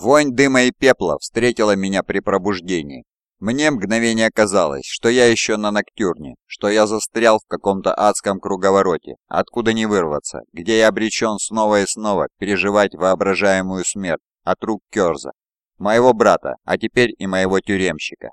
Вонь дыма и пепла встретила меня при пробуждении. Мне мгновение казалось, что я еще на ноктюрне, что я застрял в каком-то адском круговороте, откуда не вырваться, где я обречен снова и снова переживать воображаемую смерть от рук Керза, моего брата, а теперь и моего тюремщика.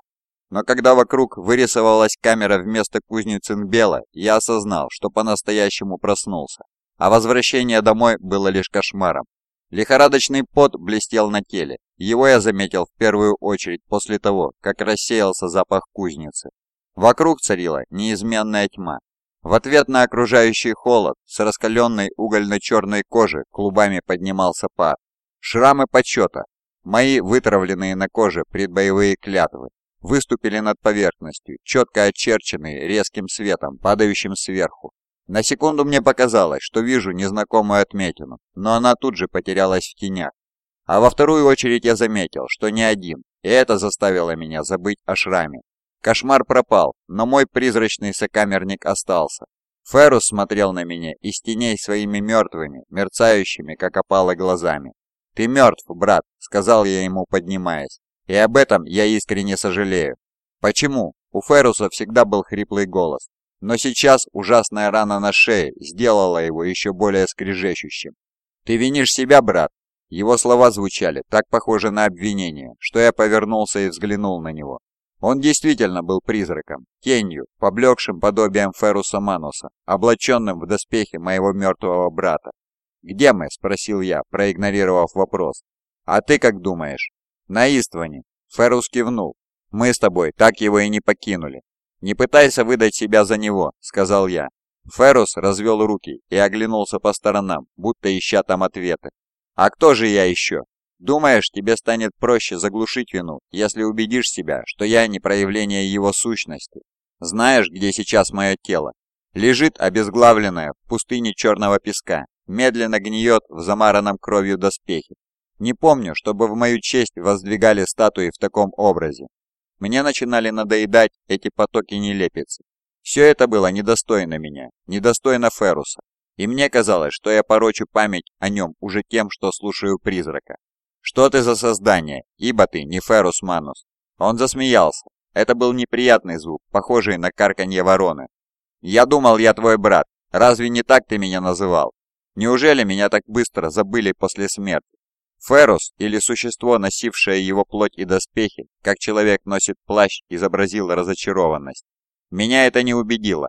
Но когда вокруг вырисовалась камера вместо кузницы Нбела, я осознал, что по-настоящему проснулся, а возвращение домой было лишь кошмаром. Лихорадочный пот блестел на теле, его я заметил в первую очередь после того, как рассеялся запах кузницы. Вокруг царила неизменная тьма. В ответ на окружающий холод с раскаленной угольно-черной кожи клубами поднимался пар. Шрамы почета, мои вытравленные на коже предбоевые клятвы, выступили над поверхностью, четко очерченные резким светом, падающим сверху. На секунду мне показалось, что вижу незнакомую отметину, но она тут же потерялась в тенях. А во вторую очередь я заметил, что не один, и это заставило меня забыть о шраме. Кошмар пропал, но мой призрачный сокамерник остался. Феррус смотрел на меня из теней своими мертвыми, мерцающими, как опалы, глазами. «Ты мертв, брат», — сказал я ему, поднимаясь. «И об этом я искренне сожалею». «Почему?» У Ферруса всегда был хриплый голос. Но сейчас ужасная рана на шее сделала его еще более скрежещущим. «Ты винишь себя, брат?» Его слова звучали так похоже на обвинение, что я повернулся и взглянул на него. Он действительно был призраком, тенью, поблекшим подобием Феруса Мануса, облаченным в доспехи моего мертвого брата. «Где мы?» – спросил я, проигнорировав вопрос. «А ты как думаешь?» «На Истване». Ферус кивнул. «Мы с тобой так его и не покинули». «Не пытайся выдать себя за него», – сказал я. Ферус развел руки и оглянулся по сторонам, будто ища там ответы. А кто же я еще? Думаешь, тебе станет проще заглушить вину, если убедишь себя, что я не проявление его сущности? Знаешь, где сейчас мое тело? Лежит обезглавленное в пустыне черного песка, медленно гниет в замаранном кровью доспехе. Не помню, чтобы в мою честь воздвигали статуи в таком образе. Мне начинали надоедать эти потоки нелепицы. Все это было недостойно меня, недостойно Феруса. И мне казалось, что я порочу память о нем уже тем, что слушаю призрака. «Что ты за создание? Ибо ты не Ферус Манус». Он засмеялся. Это был неприятный звук, похожий на карканье вороны. «Я думал, я твой брат. Разве не так ты меня называл? Неужели меня так быстро забыли после смерти?» Ферус, или существо, носившее его плоть и доспехи, как человек носит плащ, изобразил разочарованность. Меня это не убедило.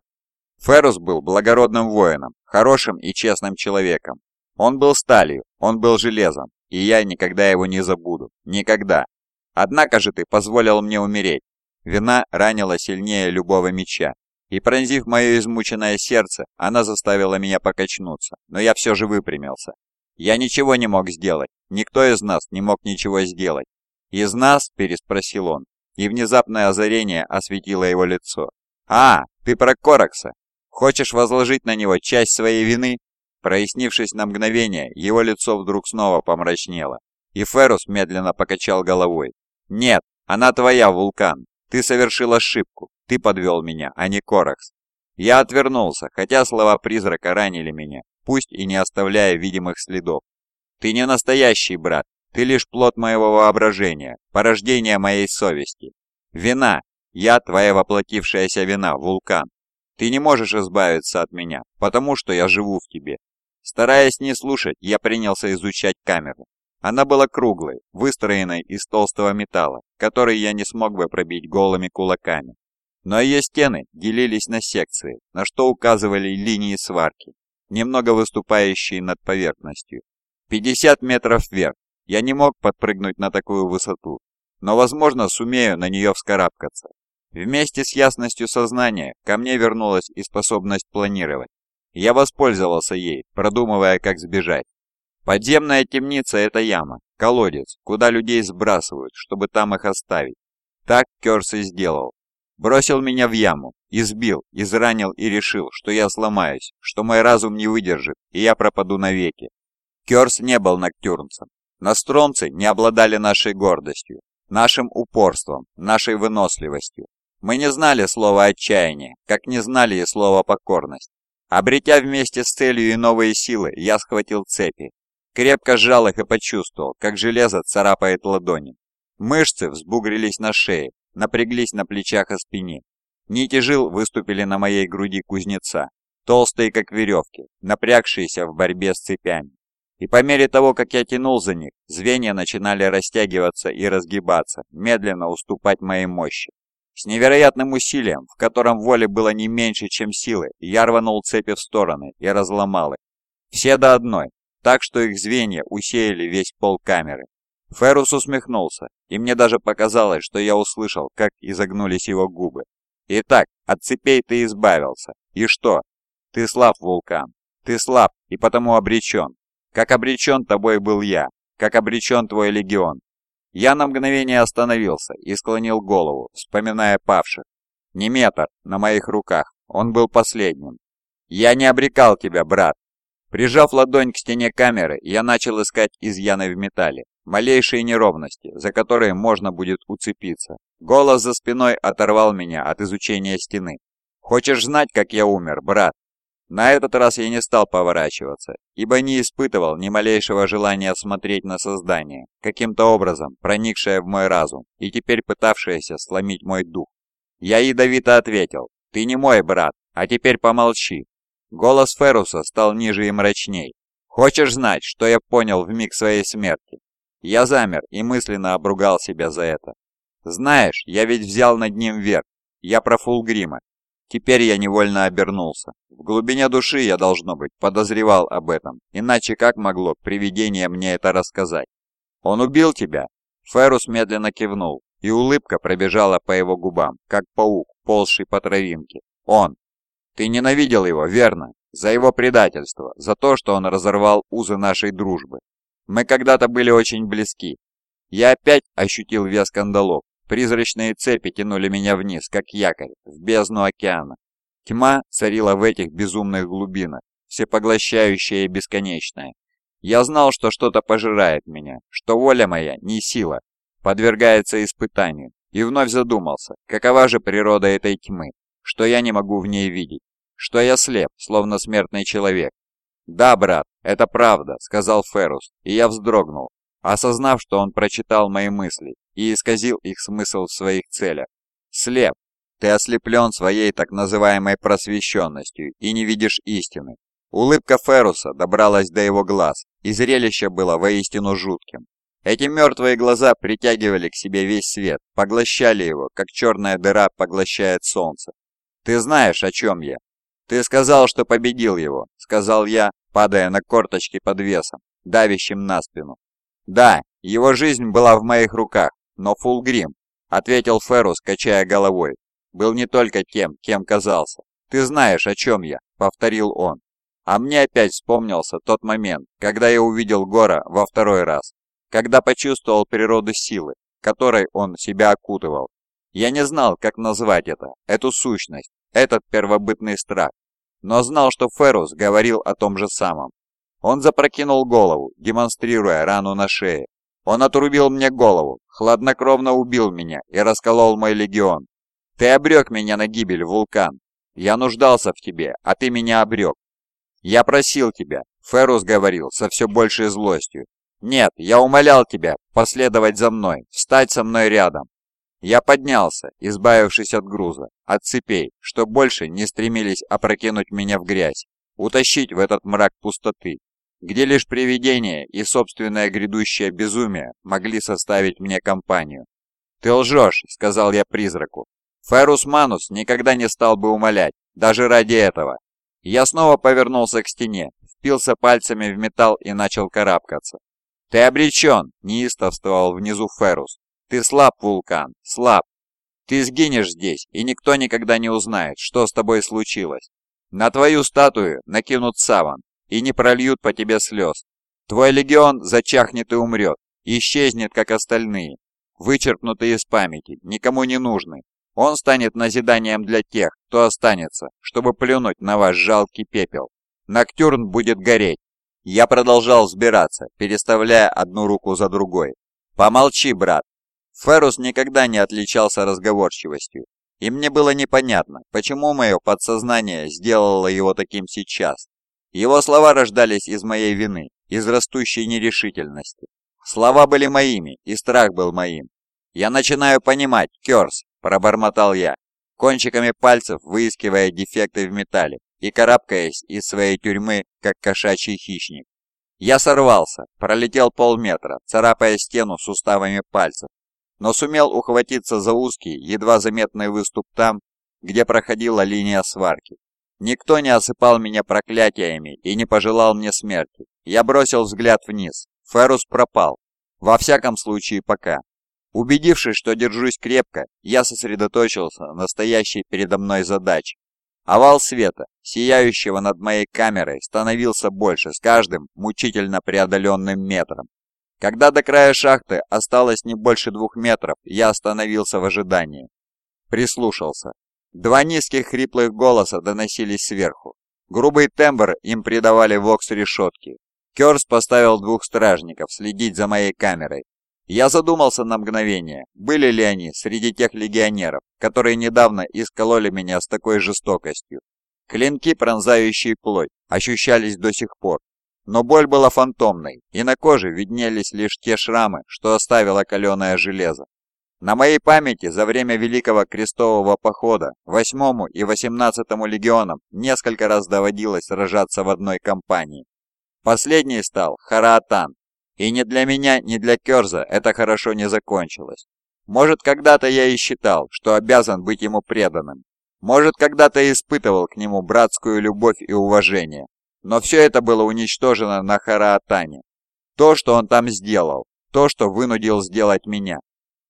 Ферус был благородным воином, хорошим и честным человеком. Он был сталью, он был железом, и я никогда его не забуду. Никогда. Однако же ты позволил мне умереть. Вина ранила сильнее любого меча. И пронзив мое измученное сердце, она заставила меня покачнуться, но я все же выпрямился. Я ничего не мог сделать, никто из нас не мог ничего сделать. «Из нас?» – переспросил он, и внезапное озарение осветило его лицо. «А, ты про Коракса? Хочешь возложить на него часть своей вины?» Прояснившись на мгновение, его лицо вдруг снова помрачнело, и Ферус медленно покачал головой. «Нет, она твоя, Вулкан. Ты совершил ошибку. Ты подвел меня, а не Коракс». Я отвернулся, хотя слова призрака ранили меня, пусть и не оставляя видимых следов. «Ты не настоящий брат. Ты лишь плод моего воображения, порождение моей совести. Вина. Я твоя воплотившаяся вина, Вулкан. Ты не можешь избавиться от меня, потому что я живу в тебе. Стараясь не слушать, я принялся изучать камеру. Она была круглой, выстроенной из толстого металла, который я не смог бы пробить голыми кулаками. Но ее стены делились на секции, на что указывали линии сварки, немного выступающие над поверхностью. 50 метров вверх. Я не мог подпрыгнуть на такую высоту, но, возможно, сумею на нее вскарабкаться. Вместе с ясностью сознания ко мне вернулась и способность планировать. Я воспользовался ей, продумывая, как сбежать. Подземная темница – это яма, колодец, куда людей сбрасывают, чтобы там их оставить. Так Керс и сделал. Бросил меня в яму, избил, изранил и решил, что я сломаюсь, что мой разум не выдержит, и я пропаду навеки. Керс не был ноктюрнцем. Настромцы не обладали нашей гордостью, нашим упорством, нашей выносливостью. Мы не знали слова «отчаяние», как не знали и слова «покорность». Обретя вместе с целью и новые силы, я схватил цепи. Крепко сжал их и почувствовал, как железо царапает ладони. Мышцы взбугрились на шее, напряглись на плечах и спине. Нити жил выступили на моей груди кузнеца, толстые как веревки, напрягшиеся в борьбе с цепями. И по мере того, как я тянул за них, звенья начинали растягиваться и разгибаться, медленно уступать моей мощи. С невероятным усилием, в котором воли было не меньше, чем силы, я рванул цепи в стороны и разломал их. Все до одной, так что их звенья усеяли весь пол камеры. Феррус усмехнулся, и мне даже показалось, что я услышал, как изогнулись его губы. «Итак, от цепей ты избавился. И что? Ты слаб, вулкан. Ты слаб и потому обречен. Как обречен тобой был я, как обречен твой легион. Я на мгновение остановился и склонил голову, вспоминая павших. Неметр на моих руках, он был последним. Я не обрекал тебя, брат. Прижав ладонь к стене камеры, я начал искать изъяны в металле, малейшие неровности, за которые можно будет уцепиться. Голос за спиной оторвал меня от изучения стены. «Хочешь знать, как я умер, брат?» На этот раз я не стал поворачиваться, ибо не испытывал ни малейшего желания смотреть на создание, каким-то образом проникшее в мой разум и теперь пытавшееся сломить мой дух. Я ядовито ответил, «Ты не мой брат, а теперь помолчи». Голос Феруса стал ниже и мрачней. «Хочешь знать, что я понял в миг своей смерти?» Я замер и мысленно обругал себя за это. «Знаешь, я ведь взял над ним верх. Я про Фулгрима, Теперь я невольно обернулся. В глубине души я, должно быть, подозревал об этом, иначе как могло привидение мне это рассказать? «Он убил тебя?» Ферус медленно кивнул, и улыбка пробежала по его губам, как паук, ползший по травинке. «Он! Ты ненавидел его, верно? За его предательство, за то, что он разорвал узы нашей дружбы. Мы когда-то были очень близки. Я опять ощутил вес кандалов, Призрачные цепи тянули меня вниз, как якорь, в бездну океана. Тьма царила в этих безумных глубинах, всепоглощающая и бесконечная. Я знал, что что-то пожирает меня, что воля моя, не сила, подвергается испытанию, и вновь задумался, какова же природа этой тьмы, что я не могу в ней видеть, что я слеп, словно смертный человек. «Да, брат, это правда», — сказал Феррус, и я вздрогнул, осознав, что он прочитал мои мысли и исказил их смысл в своих целях. Слеп. Ты ослеплен своей так называемой просвещенностью и не видишь истины. Улыбка Феруса добралась до его глаз, и зрелище было воистину жутким. Эти мертвые глаза притягивали к себе весь свет, поглощали его, как черная дыра поглощает солнце. «Ты знаешь, о чем я?» «Ты сказал, что победил его», — сказал я, падая на корточки под весом, давящим на спину. «Да, его жизнь была в моих руках, но Фулгрим», — ответил Феррус, качая головой, — «был не только тем, кем казался. Ты знаешь, о чем я», — повторил он. А мне опять вспомнился тот момент, когда я увидел Гора во второй раз, когда почувствовал природу силы, которой он себя окутывал. Я не знал, как назвать это, эту сущность, этот первобытный страх, но знал, что Феррус говорил о том же самом. Он запрокинул голову, демонстрируя рану на шее. Он отрубил мне голову, хладнокровно убил меня и расколол мой легион. Ты обрек меня на гибель, вулкан. Я нуждался в тебе, а ты меня обрек. Я просил тебя, Феррус говорил со все большей злостью. Нет, я умолял тебя последовать за мной, встать со мной рядом. Я поднялся, избавившись от груза, от цепей, что больше не стремились опрокинуть меня в грязь, утащить в этот мрак пустоты, где лишь привидение и собственное грядущее безумие могли составить мне компанию. «Ты лжешь», — сказал я призраку. Ферус Манус никогда не стал бы умолять, даже ради этого. Я снова повернулся к стене, впился пальцами в металл и начал карабкаться. «Ты обречен!» — неистовствовал внизу Ферус. «Ты слаб, вулкан, слаб. Ты сгинешь здесь, и никто никогда не узнает, что с тобой случилось. На твою статую накинут саван, и не прольют по тебе слез. Твой легион зачахнет и умрет, исчезнет, как остальные, вычеркнутый из памяти, никому не нужный. Он станет назиданием для тех, кто останется, чтобы плюнуть на ваш жалкий пепел. Ноктюрн будет гореть. Я продолжал взбираться, переставляя одну руку за другой. «Помолчи, брат!» Феррус никогда не отличался разговорчивостью, и мне было непонятно, почему мое подсознание сделало его таким сейчас. Его слова рождались из моей вины, из растущей нерешительности. Слова были моими, и страх был моим. «Я начинаю понимать, Кёрс», – пробормотал я, кончиками пальцев выискивая дефекты в металле и карабкаясь из своей тюрьмы, как кошачий хищник. Я сорвался, пролетел полметра, царапая стену суставами пальцев, но сумел ухватиться за узкий, едва заметный выступ там, где проходила линия сварки. Никто не осыпал меня проклятиями и не пожелал мне смерти. Я бросил взгляд вниз. Феррус пропал. Во всяком случае, пока. Убедившись, что держусь крепко, я сосредоточился на настоящей передо мной задаче. Овал света, сияющего над моей камерой, становился больше с каждым мучительно преодоленным метром. Когда до края шахты осталось не больше двух метров, я остановился в ожидании. Прислушался. Два низких хриплых голоса доносились сверху. Грубый тембр им придавали вокс-решетки. Керс поставил двух стражников следить за моей камерой. Я задумался на мгновение, были ли они среди тех легионеров, которые недавно искололи меня с такой жестокостью. Клинки, пронзающие плоть, ощущались до сих пор, но боль была фантомной, и на коже виднелись лишь те шрамы, что оставило каленое железо. На моей памяти за время Великого Крестового Похода 8 и 18 легионам несколько раз доводилось сражаться в одной компании. Последний стал Хараатан, и ни для меня, ни для Керза это хорошо не закончилось. Может, когда-то я и считал, что обязан быть ему преданным. Может, когда-то испытывал к нему братскую любовь и уважение. Но все это было уничтожено на Хараатане. То, что он там сделал, то, что вынудил сделать меня.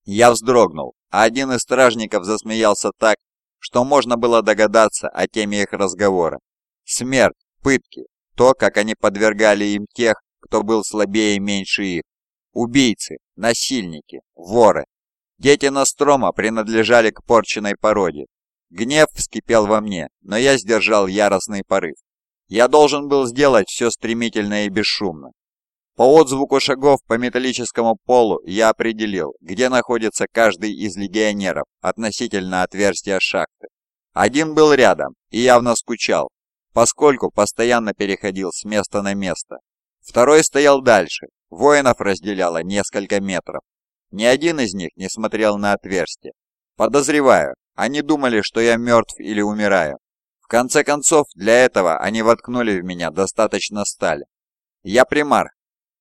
Я вздрогнул, а один из стражников засмеялся так, что можно было догадаться о теме их разговора. Смерть, пытки, то, как они подвергали им тех, кто был слабее и меньше их. Убийцы, насильники, воры. Дети Настрома принадлежали к порченной породе. Гнев вскипел во мне, но я сдержал яростный порыв. Я должен был сделать все стремительно и бесшумно. По отзвуку шагов по металлическому полу я определил, где находится каждый из легионеров относительно отверстия шахты. Один был рядом и явно скучал, поскольку постоянно переходил с места на место. Второй стоял дальше, воинов разделяло несколько метров. Ни один из них не смотрел на отверстие. Подозреваю, они думали, что я мертв или умираю. В конце концов, для этого они воткнули в меня достаточно стали. Я примарх,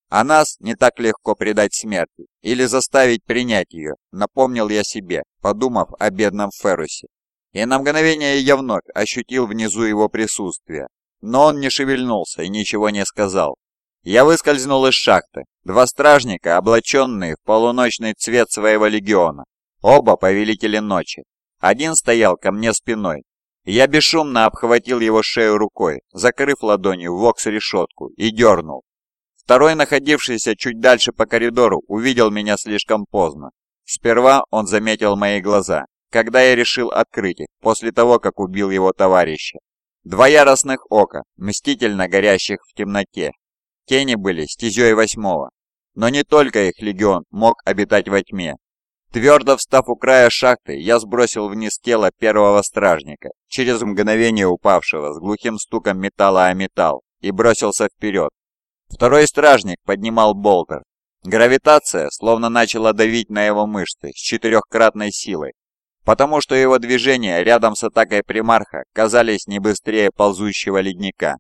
а нас не так легко предать смерти или заставить принять ее, напомнил я себе, подумав о бедном Ферусе. И на мгновение я вновь ощутил внизу его присутствие, но он не шевельнулся и ничего не сказал. Я выскользнул из шахты, два стражника, облаченные в полуночный цвет своего легиона, оба повелители ночи. Один стоял ко мне спиной. Я бесшумно обхватил его шею рукой, закрыв ладонью вокс-решетку и дернул. Второй, находившийся чуть дальше по коридору, увидел меня слишком поздно. Сперва он заметил мои глаза, когда я решил открыть их, после того, как убил его товарища. Два яростных ока, мстительно горящих в темноте. Тени были стезей восьмого. Но не только их легион мог обитать во тьме. Твердо встав у края шахты, я сбросил вниз тело первого стражника, через мгновение упавшего с глухим стуком металла о металл, и бросился вперед, Второй стражник поднимал болтер. Гравитация словно начала давить на его мышцы с четырехкратной силой, потому что его движения рядом с атакой примарха казались не быстрее ползущего ледника.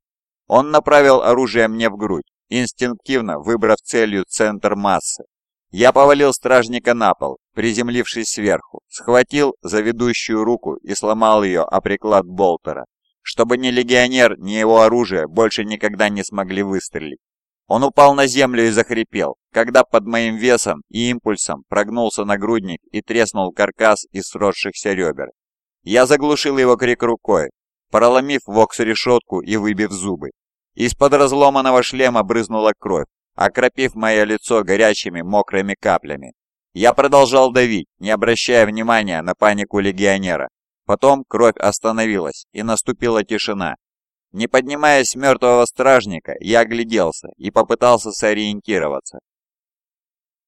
Он направил оружие мне в грудь, инстинктивно выбрав целью центр массы. Я повалил стражника на пол, приземлившись сверху, схватил за ведущую руку и сломал ее о приклад болтера, чтобы ни легионер, ни его оружие больше никогда не смогли выстрелить. Он упал на землю и захрипел, когда под моим весом и импульсом прогнулся нагрудник и треснул каркас из сросшихся ребер. Я заглушил его крик рукой, проломив вокс-решетку и выбив зубы. Из-под разломанного шлема брызнула кровь, окропив мое лицо горячими мокрыми каплями. Я продолжал давить, не обращая внимания на панику легионера. Потом кровь остановилась, и наступила тишина, не поднимаясь с мертвого стражника, я огляделся и попытался сориентироваться.